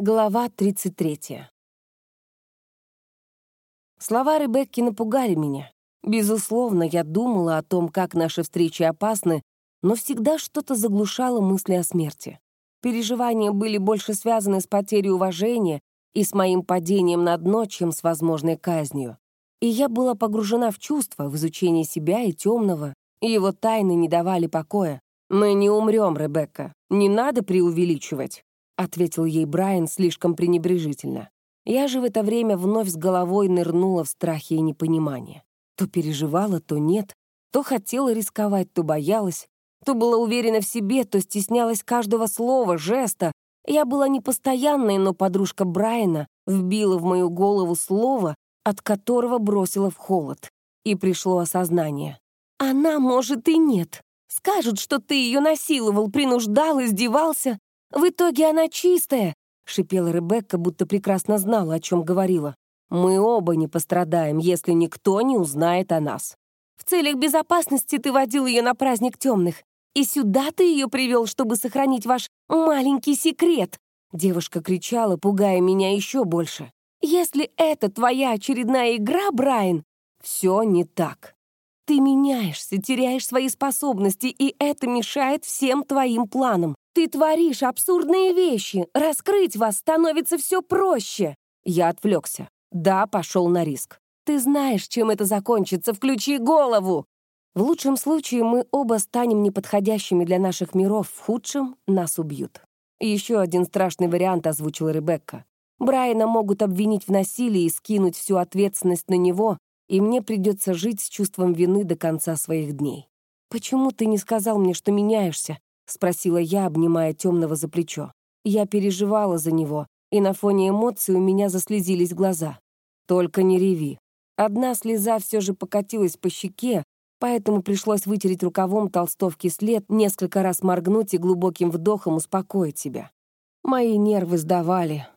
Глава 33. Слова Ребекки напугали меня. Безусловно, я думала о том, как наши встречи опасны, но всегда что-то заглушало мысли о смерти. Переживания были больше связаны с потерей уважения и с моим падением на дно, чем с возможной казнью. И я была погружена в чувства, в изучение себя и темного, и его тайны не давали покоя. «Мы не умрем, Ребекка. Не надо преувеличивать», — ответил ей Брайан слишком пренебрежительно. Я же в это время вновь с головой нырнула в страхе и непонимание. То переживала, то нет, то хотела рисковать, то боялась, то была уверена в себе, то стеснялась каждого слова, жеста. Я была непостоянной, но подружка Брайана вбила в мою голову слово, от которого бросила в холод. И пришло осознание. «Она, может, и нет. Скажут, что ты ее насиловал, принуждал, издевался. В итоге она чистая», — шипела Ребекка, будто прекрасно знала, о чем говорила. «Мы оба не пострадаем, если никто не узнает о нас. В целях безопасности ты водил ее на праздник темных, и сюда ты ее привел, чтобы сохранить ваш маленький секрет», Девушка кричала, пугая меня еще больше. «Если это твоя очередная игра, Брайан, все не так. Ты меняешься, теряешь свои способности, и это мешает всем твоим планам. Ты творишь абсурдные вещи, раскрыть вас становится все проще. Я отвлекся. Да, пошел на риск. Ты знаешь, чем это закончится, включи голову. В лучшем случае мы оба станем неподходящими для наших миров, в худшем нас убьют. Еще один страшный вариант озвучила Ребекка. Брайана могут обвинить в насилии и скинуть всю ответственность на него, и мне придется жить с чувством вины до конца своих дней. «Почему ты не сказал мне, что меняешься?» — спросила я, обнимая темного за плечо. Я переживала за него, и на фоне эмоций у меня заслезились глаза. «Только не реви». Одна слеза все же покатилась по щеке, поэтому пришлось вытереть рукавом толстовки след, несколько раз моргнуть и глубоким вдохом успокоить себя. Мои нервы сдавали,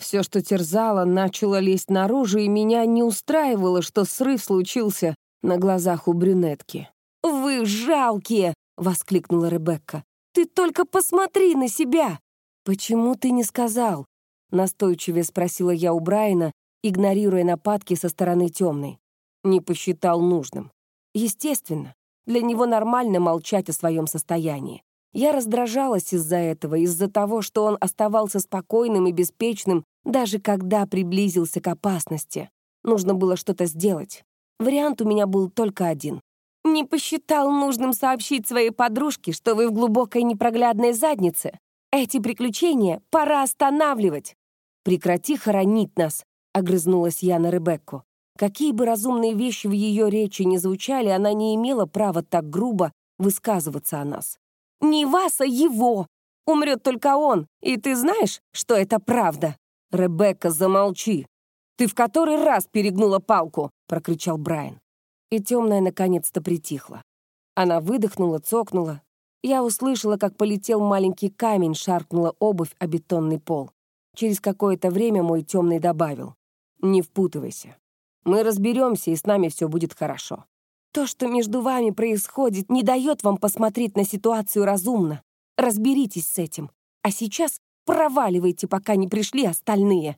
все, что терзало, начало лезть наружу, и меня не устраивало, что срыв случился на глазах у брюнетки. «Вы жалкие!» — воскликнула Ребекка. «Ты только посмотри на себя!» «Почему ты не сказал?» — настойчивее спросила я у Брайана, игнорируя нападки со стороны темной. Не посчитал нужным. Естественно, для него нормально молчать о своем состоянии. Я раздражалась из-за этого, из-за того, что он оставался спокойным и беспечным, даже когда приблизился к опасности. Нужно было что-то сделать. Вариант у меня был только один. «Не посчитал нужным сообщить своей подружке, что вы в глубокой непроглядной заднице. Эти приключения пора останавливать». «Прекрати хоронить нас», — огрызнулась я на Ребекку. Какие бы разумные вещи в ее речи не звучали, она не имела права так грубо высказываться о нас. Не вас, а его. Умрет только он, и ты знаешь, что это правда. Ребекка, замолчи. Ты в который раз перегнула палку, прокричал Брайан. И темная наконец-то притихла. Она выдохнула, цокнула. Я услышала, как полетел маленький камень, шаркнула обувь о бетонный пол. Через какое-то время мой темный добавил. «Не впутывайся. Мы разберемся, и с нами все будет хорошо. То, что между вами происходит, не дает вам посмотреть на ситуацию разумно. Разберитесь с этим. А сейчас проваливайте, пока не пришли остальные».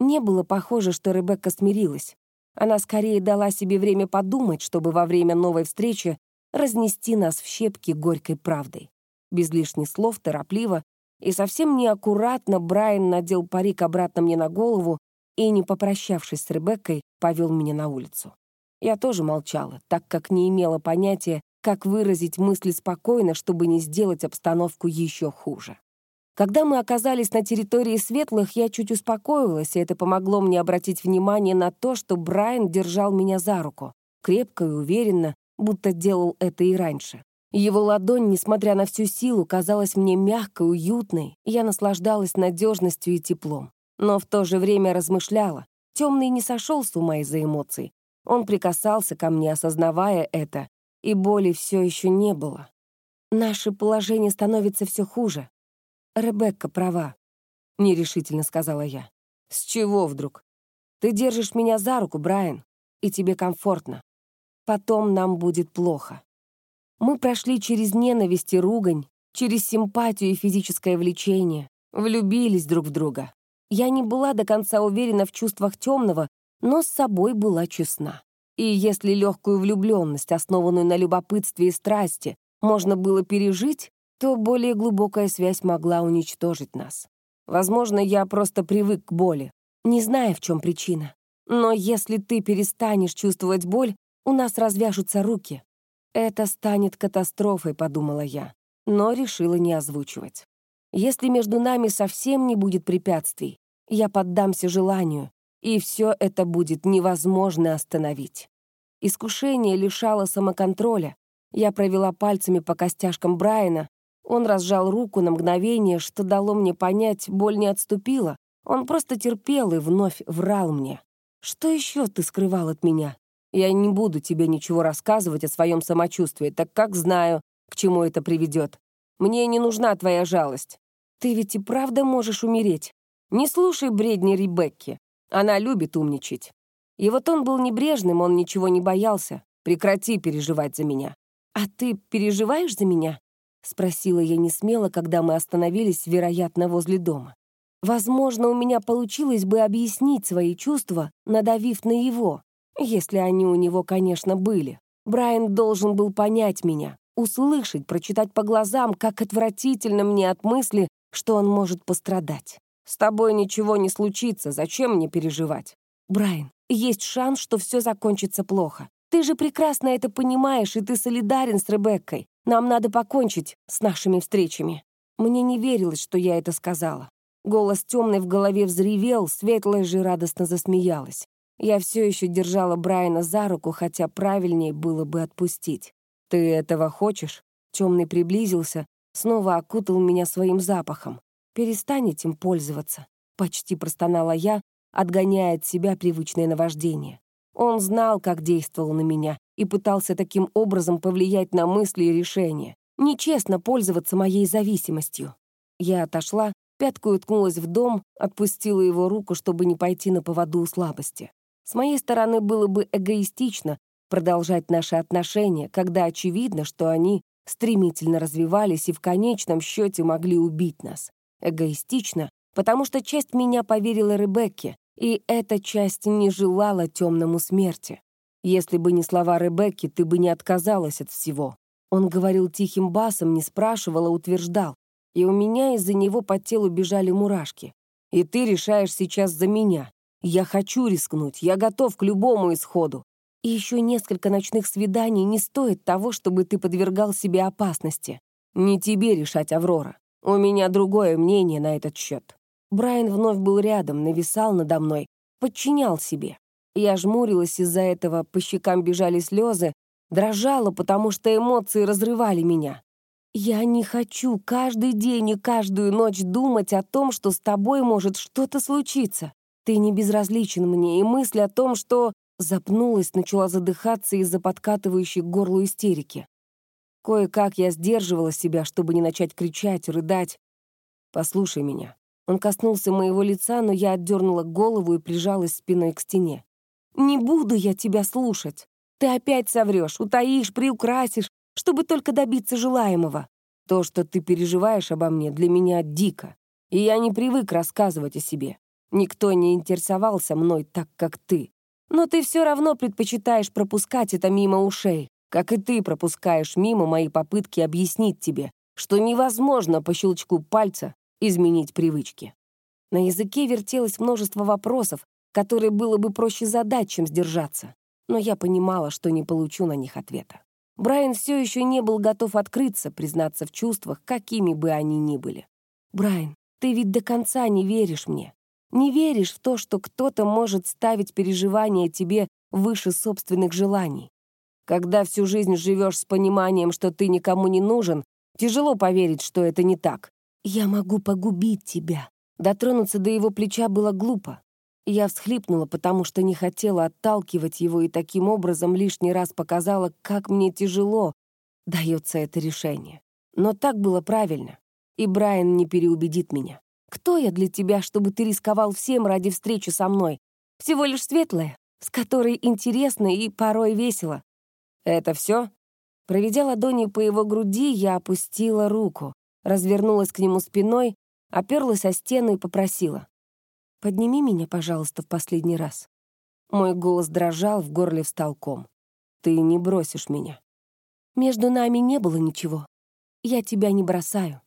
Не было похоже, что Ребекка смирилась. Она скорее дала себе время подумать, чтобы во время новой встречи разнести нас в щепки горькой правдой. Без лишних слов, торопливо и совсем неаккуратно Брайан надел парик обратно мне на голову и, не попрощавшись с Ребеккой, повел меня на улицу. Я тоже молчала, так как не имела понятия, как выразить мысли спокойно, чтобы не сделать обстановку еще хуже. Когда мы оказались на территории светлых, я чуть успокоилась, и это помогло мне обратить внимание на то, что Брайан держал меня за руку, крепко и уверенно, будто делал это и раньше. Его ладонь, несмотря на всю силу, казалась мне мягкой, уютной, и я наслаждалась надежностью и теплом. Но в то же время размышляла. Темный не сошел с ума из-за эмоций. Он прикасался ко мне, осознавая это, и боли все еще не было. Наше положение становится все хуже. Ребекка права, — нерешительно сказала я. С чего вдруг? Ты держишь меня за руку, Брайан, и тебе комфортно. Потом нам будет плохо. Мы прошли через ненависть и ругань, через симпатию и физическое влечение, влюбились друг в друга. Я не была до конца уверена в чувствах темного, но с собой была честна. И если легкую влюбленность, основанную на любопытстве и страсти, можно было пережить, то более глубокая связь могла уничтожить нас. Возможно, я просто привык к боли, не зная, в чем причина. Но если ты перестанешь чувствовать боль, у нас развяжутся руки. Это станет катастрофой, подумала я, но решила не озвучивать. Если между нами совсем не будет препятствий, я поддамся желанию, и все это будет невозможно остановить. Искушение лишало самоконтроля. Я провела пальцами по костяшкам Брайана. Он разжал руку на мгновение, что дало мне понять, боль не отступила. Он просто терпел и вновь врал мне. «Что еще ты скрывал от меня? Я не буду тебе ничего рассказывать о своем самочувствии, так как знаю, к чему это приведет. Мне не нужна твоя жалость. Ты ведь и правда можешь умереть. Не слушай бредни Ребекки. Она любит умничать. И вот он был небрежным, он ничего не боялся. Прекрати переживать за меня. «А ты переживаешь за меня?» — спросила я несмело, когда мы остановились, вероятно, возле дома. Возможно, у меня получилось бы объяснить свои чувства, надавив на его, если они у него, конечно, были. Брайан должен был понять меня, услышать, прочитать по глазам, как отвратительно мне от мысли, что он может пострадать. «С тобой ничего не случится, зачем мне переживать?» «Брайан, есть шанс, что все закончится плохо. Ты же прекрасно это понимаешь, и ты солидарен с Ребеккой. Нам надо покончить с нашими встречами». Мне не верилось, что я это сказала. Голос темный в голове взревел, светлая же радостно засмеялась. Я все еще держала Брайана за руку, хотя правильнее было бы отпустить. «Ты этого хочешь?» Темный приблизился, снова окутал меня своим запахом. «Перестань этим пользоваться», — почти простонала я, отгоняя от себя привычное наваждение. Он знал, как действовал на меня, и пытался таким образом повлиять на мысли и решения. Нечестно пользоваться моей зависимостью. Я отошла, Пяткой уткнулась в дом, отпустила его руку, чтобы не пойти на поводу у слабости. С моей стороны было бы эгоистично продолжать наши отношения, когда очевидно, что они стремительно развивались и в конечном счете могли убить нас. Эгоистично, потому что часть меня поверила Ребекке, и эта часть не желала темному смерти. Если бы не слова Ребекки, ты бы не отказалась от всего. Он говорил тихим басом, не спрашивал, а утверждал и у меня из-за него по телу бежали мурашки. И ты решаешь сейчас за меня. Я хочу рискнуть, я готов к любому исходу. И еще несколько ночных свиданий не стоит того, чтобы ты подвергал себе опасности. Не тебе решать, Аврора. У меня другое мнение на этот счет. Брайан вновь был рядом, нависал надо мной, подчинял себе. Я жмурилась из-за этого, по щекам бежали слезы, дрожала, потому что эмоции разрывали меня. Я не хочу каждый день и каждую ночь думать о том, что с тобой может что-то случиться. Ты не безразличен мне, и мысль о том, что... Запнулась, начала задыхаться из-за подкатывающей к горлу истерики. Кое-как я сдерживала себя, чтобы не начать кричать, рыдать. «Послушай меня». Он коснулся моего лица, но я отдернула голову и прижалась спиной к стене. «Не буду я тебя слушать. Ты опять соврешь, утаишь, приукрасишь, чтобы только добиться желаемого. То, что ты переживаешь обо мне, для меня дико, и я не привык рассказывать о себе. Никто не интересовался мной так, как ты. Но ты все равно предпочитаешь пропускать это мимо ушей, как и ты пропускаешь мимо мои попытки объяснить тебе, что невозможно по щелчку пальца изменить привычки. На языке вертелось множество вопросов, которые было бы проще задать, чем сдержаться. Но я понимала, что не получу на них ответа. Брайан все еще не был готов открыться, признаться в чувствах, какими бы они ни были. «Брайан, ты ведь до конца не веришь мне. Не веришь в то, что кто-то может ставить переживания тебе выше собственных желаний. Когда всю жизнь живешь с пониманием, что ты никому не нужен, тяжело поверить, что это не так. Я могу погубить тебя». Дотронуться до его плеча было глупо. Я всхлипнула, потому что не хотела отталкивать его и таким образом лишний раз показала, как мне тяжело дается это решение. Но так было правильно, и Брайан не переубедит меня. Кто я для тебя, чтобы ты рисковал всем ради встречи со мной? Всего лишь светлая, с которой интересно и порой весело. Это все? Проведя ладонью по его груди, я опустила руку, развернулась к нему спиной, оперлась о стену и попросила. Подними меня, пожалуйста, в последний раз». Мой голос дрожал, в горле встал ком. «Ты не бросишь меня». «Между нами не было ничего. Я тебя не бросаю».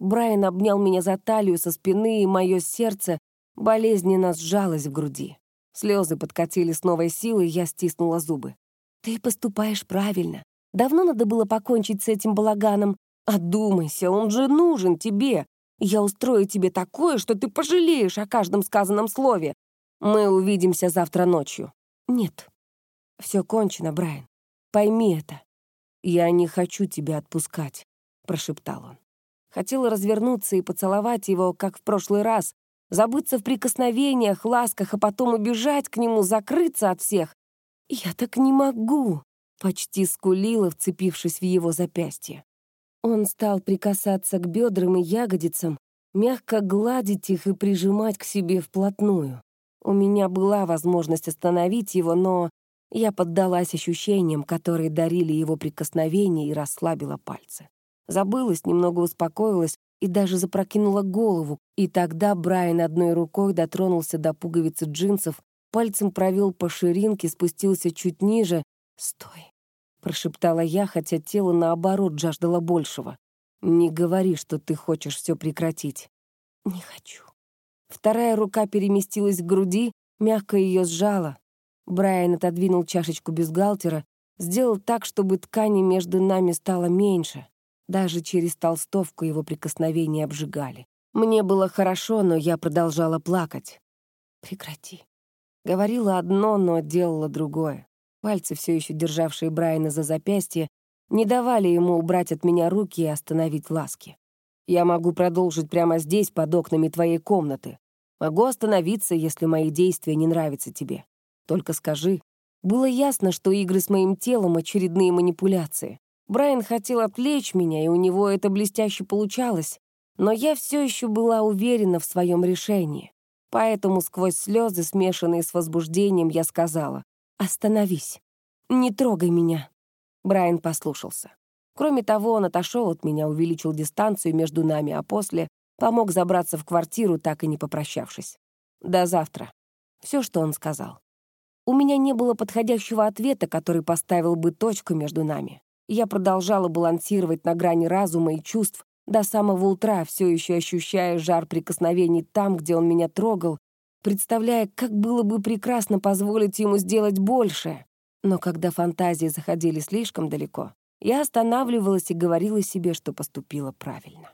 Брайан обнял меня за талию со спины, и мое сердце болезненно сжалось в груди. Слезы подкатили с новой силой, я стиснула зубы. «Ты поступаешь правильно. Давно надо было покончить с этим балаганом. Одумайся, он же нужен тебе. Я устрою тебе такое, что ты пожалеешь о каждом сказанном слове. Мы увидимся завтра ночью». «Нет. Все кончено, Брайан. Пойми это». «Я не хочу тебя отпускать», — прошептал он. Хотела развернуться и поцеловать его, как в прошлый раз, забыться в прикосновениях, ласках, а потом убежать к нему, закрыться от всех. «Я так не могу!» — почти скулила, вцепившись в его запястье. Он стал прикасаться к бедрам и ягодицам, мягко гладить их и прижимать к себе вплотную. У меня была возможность остановить его, но я поддалась ощущениям, которые дарили его прикосновения и расслабила пальцы. Забылась, немного успокоилась и даже запрокинула голову, и тогда Брайан одной рукой дотронулся до пуговицы джинсов, пальцем провел по ширинке, спустился чуть ниже. «Стой!» — прошептала я, хотя тело, наоборот, жаждало большего. «Не говори, что ты хочешь все прекратить». «Не хочу». Вторая рука переместилась к груди, мягко ее сжала. Брайан отодвинул чашечку бюстгальтера, сделал так, чтобы ткани между нами стало меньше. Даже через толстовку его прикосновения обжигали. Мне было хорошо, но я продолжала плакать. «Прекрати». Говорила одно, но делала другое. Пальцы, все еще державшие Брайана за запястье, не давали ему убрать от меня руки и остановить ласки. Я могу продолжить прямо здесь, под окнами твоей комнаты. Могу остановиться, если мои действия не нравятся тебе. Только скажи. Было ясно, что игры с моим телом — очередные манипуляции. Брайан хотел отвлечь меня, и у него это блестяще получалось, но я все еще была уверена в своем решении. Поэтому сквозь слезы, смешанные с возбуждением, я сказала «Остановись, не трогай меня». Брайан послушался. Кроме того, он отошел от меня, увеличил дистанцию между нами, а после помог забраться в квартиру, так и не попрощавшись. «До завтра». Все, что он сказал. У меня не было подходящего ответа, который поставил бы точку между нами. Я продолжала балансировать на грани разума и чувств до самого утра, все еще ощущая жар прикосновений там, где он меня трогал, представляя, как было бы прекрасно позволить ему сделать больше. Но когда фантазии заходили слишком далеко, я останавливалась и говорила себе, что поступила правильно.